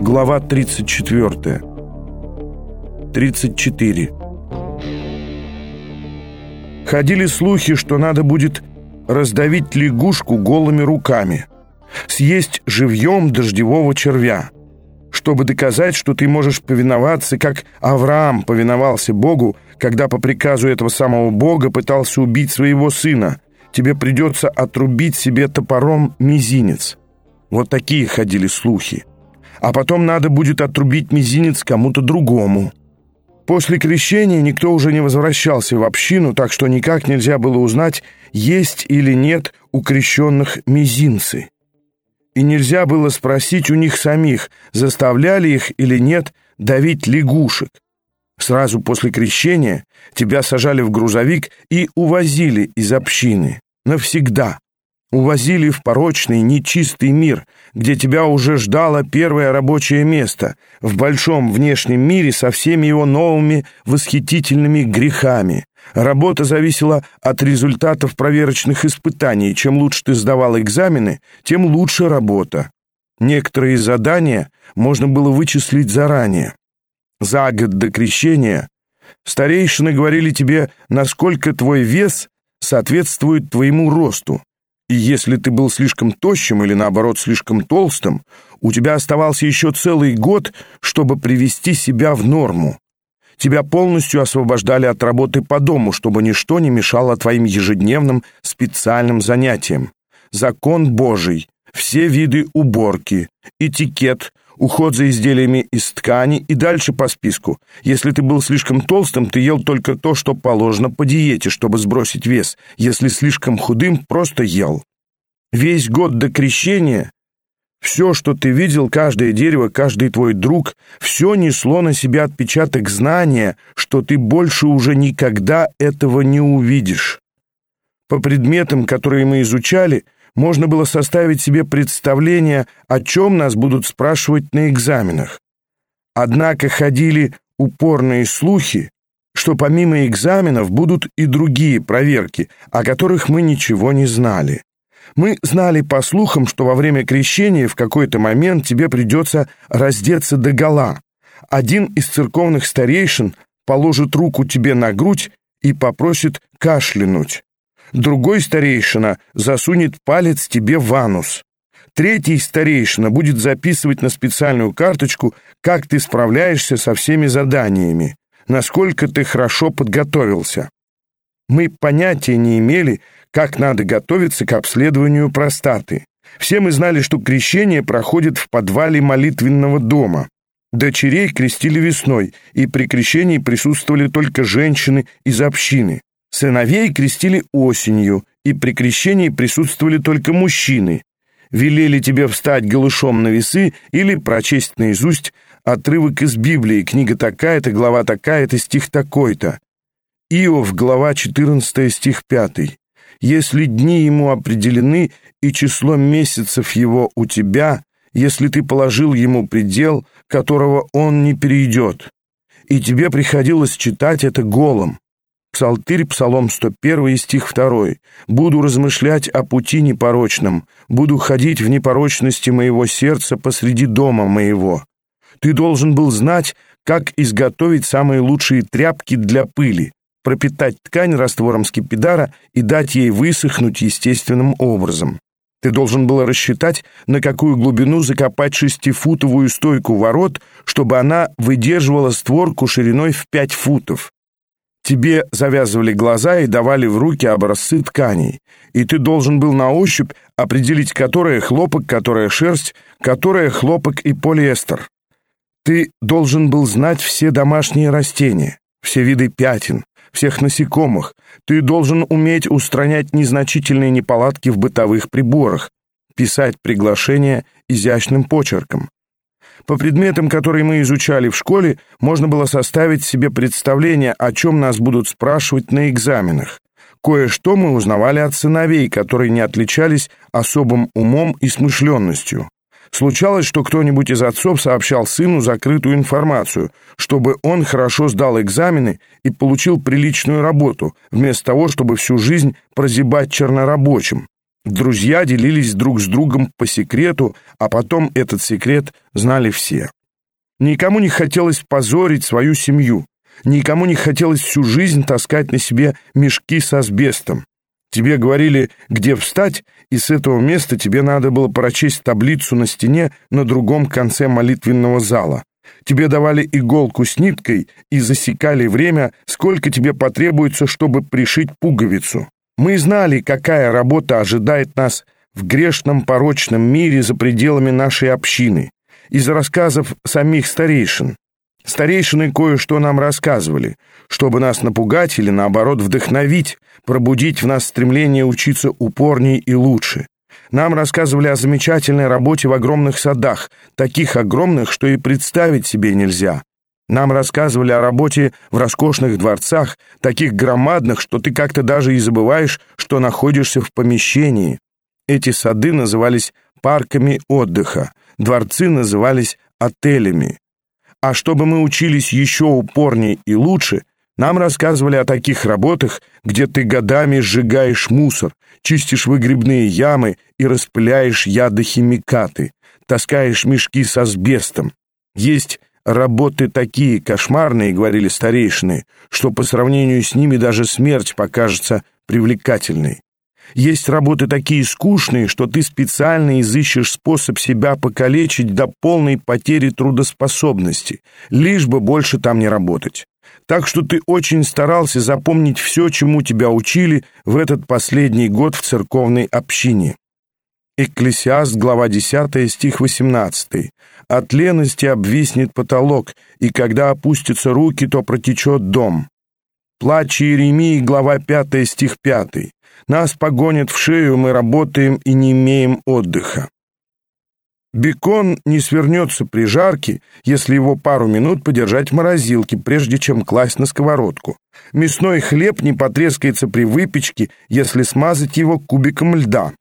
Глава 34 34 Ходили слухи, что надо будет раздавить лягушку голыми руками, съесть живьем дождевого червя, чтобы доказать, что ты можешь повиноваться, как Авраам повиновался Богу, когда по приказу этого самого Бога пытался убить своего сына. Тебе придется отрубить себе топором мизинец. Вот такие ходили слухи. А потом надо будет отрубить мизинец кому-то другому. После крещения никто уже не возвращался в общину, так что никак нельзя было узнать, есть или нет у крещенных мизинцы. И нельзя было спросить у них самих, заставляли их или нет давить лягушек. Сразу после крещения тебя сажали в грузовик и увозили из общины. Навсегда. Увозили в порочный, нечистый мир, где тебя уже ждало первое рабочее место, в большом внешнем мире со всеми его новыми восхитительными грехами. Работа зависела от результатов проверочных испытаний. Чем лучше ты сдавал экзамены, тем лучше работа. Некоторые задания можно было вычислить заранее. За год до крещения старейшины говорили тебе, насколько твой вес соответствует твоему росту. И если ты был слишком тощим или, наоборот, слишком толстым, у тебя оставался еще целый год, чтобы привести себя в норму. Тебя полностью освобождали от работы по дому, чтобы ничто не мешало твоим ежедневным специальным занятиям. Закон Божий, все виды уборки, этикет, уход за изделиями из ткани и дальше по списку. Если ты был слишком толстым, ты ел только то, что положено по диете, чтобы сбросить вес. Если слишком худым, просто ел. Весь год до крещения все, что ты видел, каждое дерево, каждый твой друг, все несло на себя отпечаток знания, что ты больше уже никогда этого не увидишь. По предметам, которые мы изучали, можно было составить себе представление, о чем нас будут спрашивать на экзаменах. Однако ходили упорные слухи, что помимо экзаменов будут и другие проверки, о которых мы ничего не знали. Мы знали по слухам, что во время крещения в какой-то момент тебе придется раздеться догола. Один из церковных старейшин положит руку тебе на грудь и попросит кашлянуть. Другой старейшина засунет палец тебе в анус. Третий старейшина будет записывать на специальную карточку, как ты справляешься со всеми заданиями, насколько ты хорошо подготовился. Мы понятия не имели, как надо готовиться к обследованию простаты. Все мы знали, что крещение проходит в подвале молитвенного дома. Дочерей крестили весной, и при крещении присутствовали только женщины из общины. Сыновей крестили осенью, и при крещении присутствовали только мужчины. Велели тебе встать голышом на весы или прочесть наизусть отрывок из Библии, книга такая-то, глава такая-то, стих такой-то. Иов, глава 14, стих 5. «Если дни ему определены, и число месяцев его у тебя, если ты положил ему предел, которого он не перейдет, и тебе приходилось читать это голом, Псалтырь, Псалом 101, стих 2. «Буду размышлять о пути непорочном, буду ходить в непорочности моего сердца посреди дома моего». Ты должен был знать, как изготовить самые лучшие тряпки для пыли, пропитать ткань раствором скипидара и дать ей высохнуть естественным образом. Ты должен был рассчитать, на какую глубину закопать шестифутовую стойку ворот, чтобы она выдерживала створку шириной в пять футов. Тебе завязывали глаза и давали в руки образцы тканей, и ты должен был на ощупь определить, которая хлопок, которая шерсть, которая хлопок и полиэстер. Ты должен был знать все домашние растения, все виды пятен, всех насекомых. Ты должен уметь устранять незначительные неполадки в бытовых приборах, писать приглашения изящным почерком. По предметам, которые мы изучали в школе, можно было составить себе представление, о чем нас будут спрашивать на экзаменах. Кое-что мы узнавали от сыновей, которые не отличались особым умом и смышленностью. Случалось, что кто-нибудь из отцов сообщал сыну закрытую информацию, чтобы он хорошо сдал экзамены и получил приличную работу, вместо того, чтобы всю жизнь прозябать чернорабочим. Друзья делились друг с другом по секрету, а потом этот секрет знали все. Никому не хотелось позорить свою семью. Никому не хотелось всю жизнь таскать на себе мешки с асбестом. Тебе говорили, где встать, и с этого места тебе надо было прочесть таблицу на стене на другом конце молитвенного зала. Тебе давали иголку с ниткой и засекали время, сколько тебе потребуется, чтобы пришить пуговицу. Мы знали, какая работа ожидает нас в грешном порочном мире за пределами нашей общины. Из рассказов самих старейшин. Старейшины кое-что нам рассказывали, чтобы нас напугать или, наоборот, вдохновить, пробудить в нас стремление учиться упорней и лучше. Нам рассказывали о замечательной работе в огромных садах, таких огромных, что и представить себе нельзя. Нам рассказывали о работе в роскошных дворцах, таких громадных, что ты как-то даже и забываешь, что находишься в помещении. Эти сады назывались парками отдыха, дворцы назывались отелями. А чтобы мы учились еще упорнее и лучше, нам рассказывали о таких работах, где ты годами сжигаешь мусор, чистишь выгребные ямы и распыляешь ядохимикаты, таскаешь мешки с асбестом. Есть работы такие кошмарные, говорили старейшины, что по сравнению с ними даже смерть покажется привлекательной. Есть работы такие скучные, что ты специально изыщешь способ себя покалечить до полной потери трудоспособности, лишь бы больше там не работать. Так что ты очень старался запомнить все, чему тебя учили в этот последний год в церковной общине. Экклесиаст, глава 10, стих 18. «От лености обвиснет потолок, и когда опустятся руки, то протечет дом». Плач Иеремии, глава 5, стих 5. Нас погонят в шею, мы работаем и не имеем отдыха. Бекон не свернется при жарке, если его пару минут подержать в морозилке, прежде чем класть на сковородку. Мясной хлеб не потрескается при выпечке, если смазать его кубиком льда.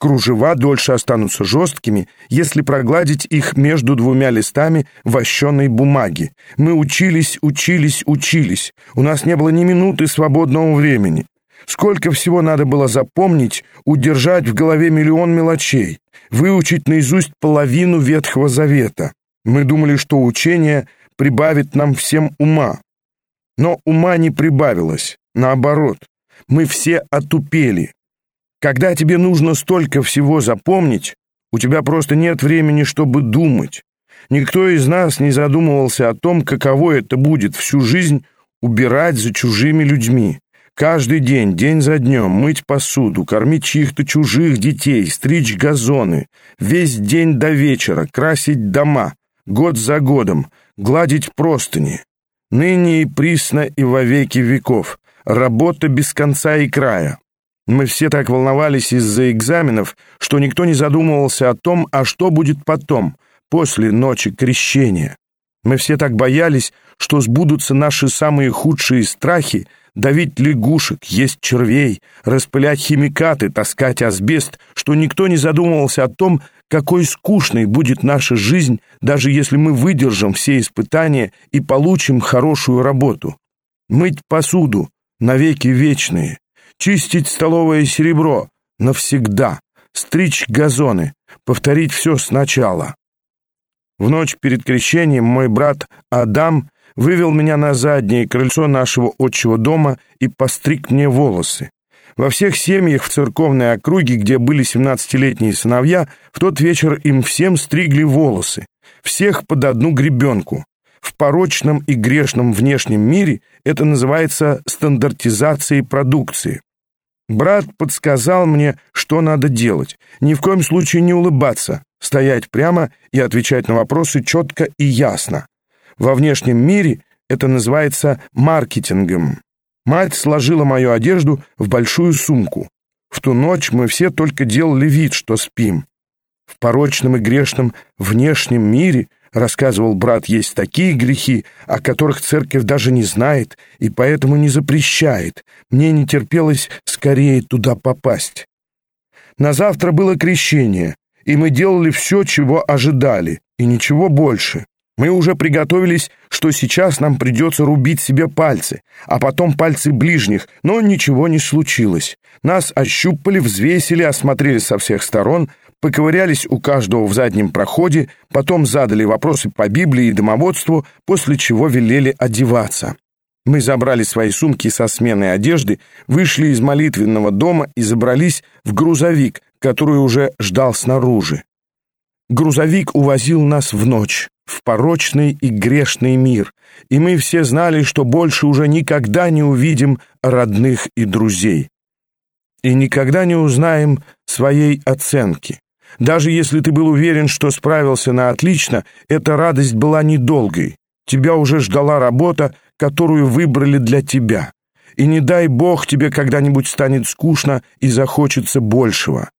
Кружева дольше останутся жесткими, если прогладить их между двумя листами вощеной бумаги. Мы учились, учились, учились. У нас не было ни минуты свободного времени. Сколько всего надо было запомнить, удержать в голове миллион мелочей, выучить наизусть половину Ветхого Завета. Мы думали, что учение прибавит нам всем ума. Но ума не прибавилось, наоборот. Мы все отупели. Когда тебе нужно столько всего запомнить, у тебя просто нет времени, чтобы думать. Никто из нас не задумывался о том, каково это будет всю жизнь убирать за чужими людьми. Каждый день, день за днем, мыть посуду, кормить чьих-то чужих детей, стричь газоны, весь день до вечера, красить дома, год за годом, гладить простыни. Ныне и присно и во веки веков. Работа без конца и края. Мы все так волновались из-за экзаменов, что никто не задумывался о том, а что будет потом, после ночи крещения. Мы все так боялись, что сбудутся наши самые худшие страхи — давить лягушек, есть червей, распылять химикаты, таскать асбест, что никто не задумывался о том, какой скучной будет наша жизнь, даже если мы выдержим все испытания и получим хорошую работу. Мыть посуду навеки вечные, чистить столовое серебро навсегда, стричь газоны, повторить все сначала. В ночь перед крещением мой брат Адам вывел меня на заднее крыльцо нашего отчего дома и постриг мне волосы. Во всех семьях в церковной округе, где были семнадцатилетние сыновья, в тот вечер им всем стригли волосы, всех под одну гребенку. В порочном и грешном внешнем мире это называется стандартизацией продукции. Брат подсказал мне, что надо делать. Ни в коем случае не улыбаться, стоять прямо и отвечать на вопросы четко и ясно. Во внешнем мире это называется маркетингом. Мать сложила мою одежду в большую сумку. В ту ночь мы все только делали вид, что спим. В порочном и грешном внешнем мире, рассказывал брат, есть такие грехи, о которых церковь даже не знает и поэтому не запрещает. Мне не терпелось скорее туда попасть. На завтра было крещение, и мы делали все, чего ожидали, и ничего больше. Мы уже приготовились, что сейчас нам придется рубить себе пальцы, а потом пальцы ближних, но ничего не случилось. Нас ощупали, взвесили, осмотрели со всех сторон, поковырялись у каждого в заднем проходе, потом задали вопросы по Библии и домоводству, после чего велели одеваться. Мы забрали свои сумки со сменой одежды, вышли из молитвенного дома и забрались в грузовик, который уже ждал снаружи. Грузовик увозил нас в ночь, в порочный и грешный мир, и мы все знали, что больше уже никогда не увидим родных и друзей. И никогда не узнаем своей оценки. Даже если ты был уверен, что справился на отлично, эта радость была недолгой. Тебя уже ждала работа, которую выбрали для тебя. И не дай Бог тебе когда-нибудь станет скучно и захочется большего.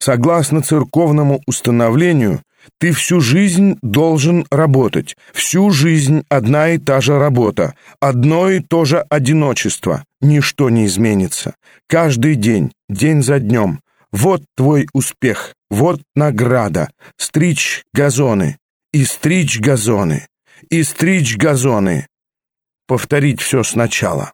Согласно церковному установлению, ты всю жизнь должен работать. Всю жизнь одна и та же работа. Одно и то же одиночество. Ничто не изменится. Каждый день, день за днем. Вот твой успех, вот награда. Стричь газоны. И стричь газоны. И стричь газоны. Повторить все сначала.